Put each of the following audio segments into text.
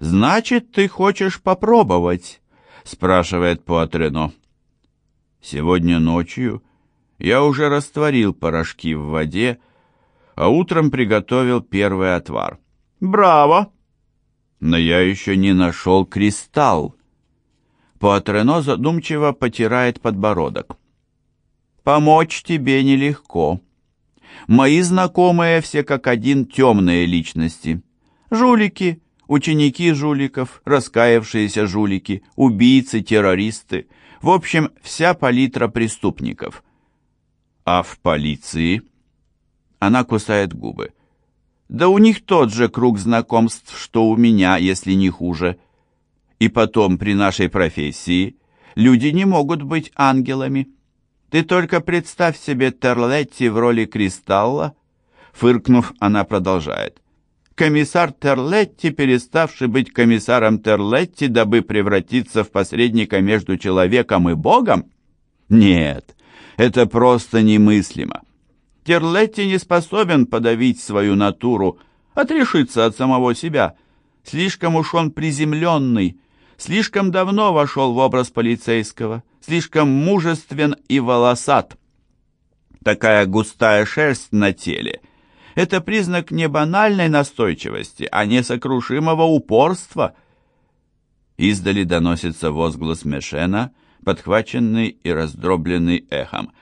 «Значит, ты хочешь попробовать?» — спрашивает Пуатрено. «Сегодня ночью я уже растворил порошки в воде, а утром приготовил первый отвар». «Браво!» «Но я еще не нашел кристалл». Пуатрено задумчиво потирает подбородок. «Помочь тебе нелегко. Мои знакомые все как один темные личности. Жулики, ученики жуликов, раскаявшиеся жулики, убийцы, террористы. В общем, вся палитра преступников. А в полиции? Она кусает губы. Да у них тот же круг знакомств, что у меня, если не хуже. И потом, при нашей профессии, люди не могут быть ангелами. Ты только представь себе Терлетти в роли Кристалла. Фыркнув, она продолжает. Комиссар Терлетти, переставший быть комиссаром Терлетти, дабы превратиться в посредника между человеком и Богом? Нет, это просто немыслимо. Терлетти не способен подавить свою натуру, отрешиться от самого себя. Слишком уж он приземленный, слишком давно вошел в образ полицейского, слишком мужествен и волосат. Такая густая шерсть на теле – это признак не банальной настойчивости, а несокрушимого упорства. Издали доносится возглас Мешена, подхваченный и раздробленный эхом.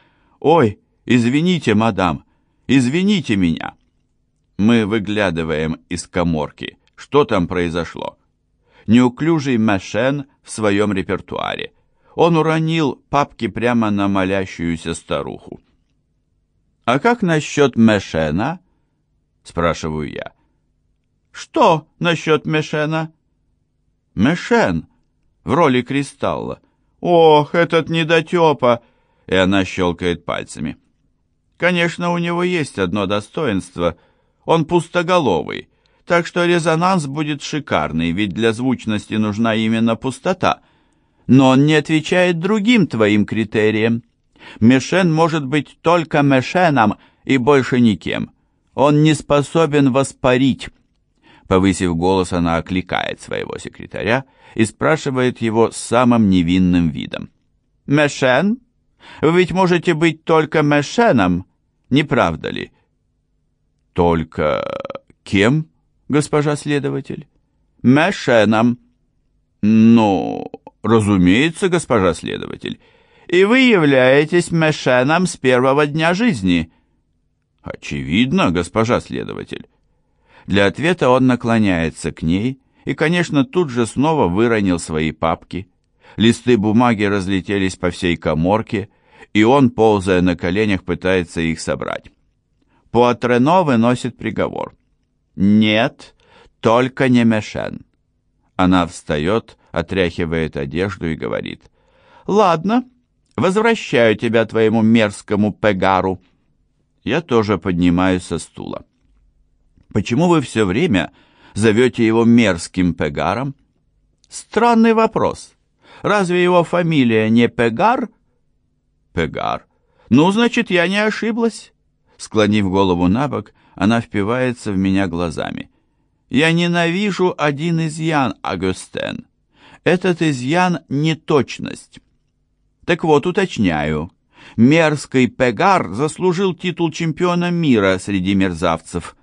«Ой, извините, мадам, извините меня!» Мы выглядываем из коморки. Что там произошло? неуклюжий Мэшен в своем репертуаре. Он уронил папки прямо на молящуюся старуху. «А как насчет Мэшена?» — спрашиваю я. «Что насчет Мэшена?» «Мэшен в роли кристалла. Ох, этот недотепа!» И она щелкает пальцами. «Конечно, у него есть одно достоинство. Он пустоголовый» так что резонанс будет шикарный, ведь для звучности нужна именно пустота. Но он не отвечает другим твоим критериям. Мешен может быть только мешеном и больше никем. Он не способен воспарить. Повысив голос, она окликает своего секретаря и спрашивает его с самым невинным видом. «Мешен? Вы ведь можете быть только мешеном, не правда ли?» «Только кем?» госпожа следователь? Мэшеном. Ну, разумеется, госпожа следователь. И вы являетесь Мэшеном с первого дня жизни. Очевидно, госпожа следователь. Для ответа он наклоняется к ней и, конечно, тут же снова выронил свои папки. Листы бумаги разлетелись по всей коморке, и он, ползая на коленях, пытается их собрать. Пуатрено выносит приговор. «Нет, только не Мешен». Она встает, отряхивает одежду и говорит. «Ладно, возвращаю тебя твоему мерзкому Пегару». Я тоже поднимаюсь со стула. «Почему вы все время зовете его мерзким Пегаром?» «Странный вопрос. Разве его фамилия не Пегар?» «Пегар. Ну, значит, я не ошиблась». Склонив голову на бок, она впивается в меня глазами. «Я ненавижу один изъян, Агустен. Этот изъян — неточность». Так вот, уточняю. Мерзкий Пегар заслужил титул чемпиона мира среди мерзавцев.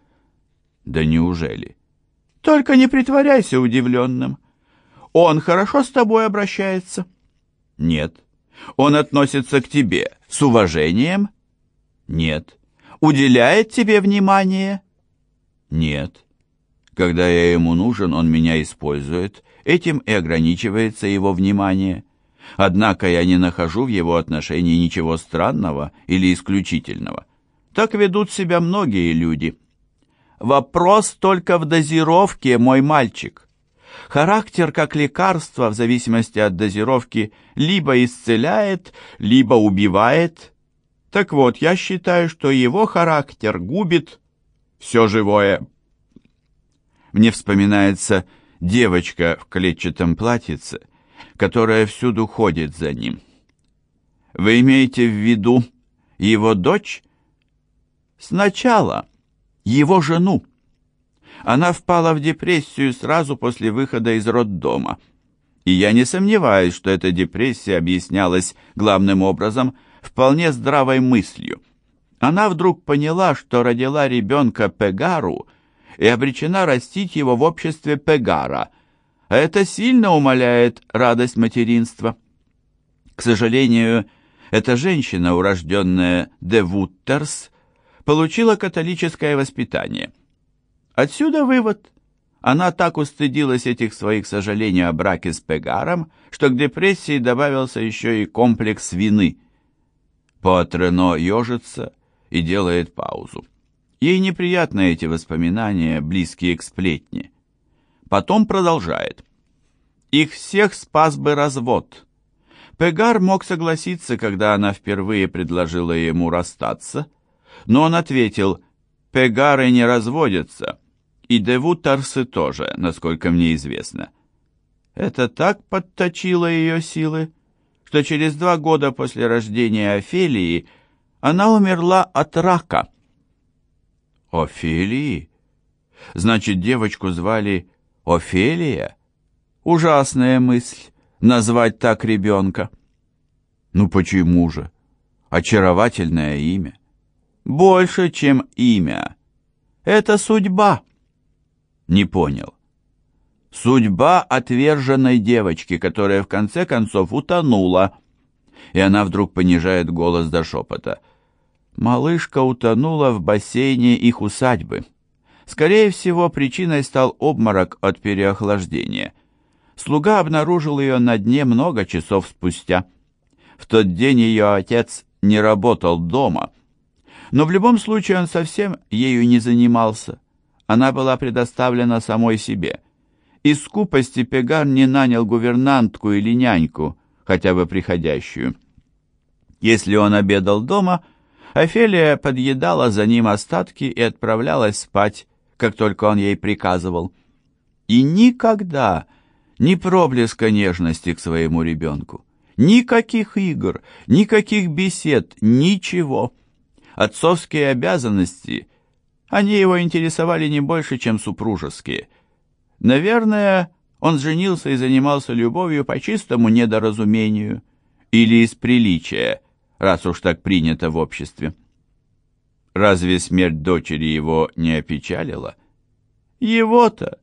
Да неужели? Только не притворяйся удивленным. Он хорошо с тобой обращается? Нет. Он относится к тебе с уважением? Нет уделяет тебе внимание? Нет. Когда я ему нужен, он меня использует. Этим и ограничивается его внимание. Однако я не нахожу в его отношении ничего странного или исключительного. Так ведут себя многие люди. Вопрос только в дозировке, мой мальчик. Характер как лекарство в зависимости от дозировки либо исцеляет, либо убивает – так вот, я считаю, что его характер губит все живое. Мне вспоминается девочка в клетчатом платьице, которая всюду ходит за ним. Вы имеете в виду его дочь? Сначала его жену. Она впала в депрессию сразу после выхода из роддома. И я не сомневаюсь, что эта депрессия объяснялась главным образом вполне здравой мыслью. Она вдруг поняла, что родила ребенка Пегару и обречена растить его в обществе Пегара, а это сильно умаляет радость материнства. К сожалению, эта женщина, урожденная де Вуттерс, получила католическое воспитание. Отсюда вывод. Она так устыдилась этих своих сожалений о браке с Пегаром, что к депрессии добавился еще и комплекс вины. Пуатрено ежится и делает паузу. Ей неприятны эти воспоминания, близкие к сплетне. Потом продолжает. Их всех спас бы развод. Пегар мог согласиться, когда она впервые предложила ему расстаться, но он ответил, «Пегары не разводятся, и девутарсы тоже, насколько мне известно». Это так подточило ее силы, что через два года после рождения Офелии она умерла от рака. Офелии? Значит, девочку звали Офелия? Ужасная мысль назвать так ребенка. Ну почему же? Очаровательное имя. Больше, чем имя. Это судьба. Не понял. Судьба отверженной девочки, которая в конце концов утонула. И она вдруг понижает голос до шепота. Малышка утонула в бассейне их усадьбы. Скорее всего, причиной стал обморок от переохлаждения – Слуга обнаружил ее на дне много часов спустя. В тот день ее отец не работал дома, но в любом случае он совсем ею не занимался. Она была предоставлена самой себе. Из скупости Пегар не нанял гувернантку или няньку, хотя бы приходящую. Если он обедал дома, Офелия подъедала за ним остатки и отправлялась спать, как только он ей приказывал. И никогда ни проблеска нежности к своему ребенку, никаких игр, никаких бесед, ничего. Отцовские обязанности, они его интересовали не больше, чем супружеские. Наверное, он женился и занимался любовью по чистому недоразумению или из приличия, раз уж так принято в обществе. Разве смерть дочери его не опечалила? Его-то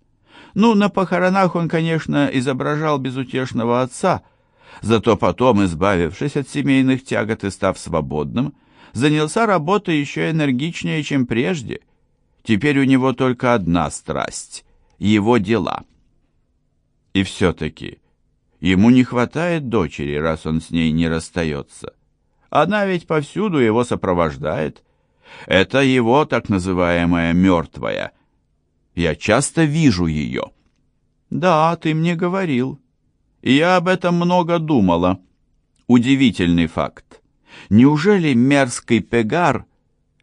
ну, на похоронах он, конечно, изображал безутешного отца, зато потом, избавившись от семейных тягот и став свободным, занялся работой еще энергичнее, чем прежде. Теперь у него только одна страсть — его дела. И все-таки ему не хватает дочери, раз он с ней не расстается. Она ведь повсюду его сопровождает. Это его так называемая мертвая — я часто вижу ее». «Да, ты мне говорил. Я об этом много думала. Удивительный факт. Неужели мерзкий Пегар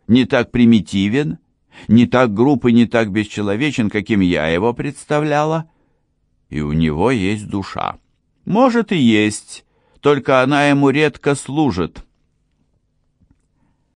не так примитивен, не так груб и не так бесчеловечен, каким я его представляла? И у него есть душа. Может и есть, только она ему редко служит».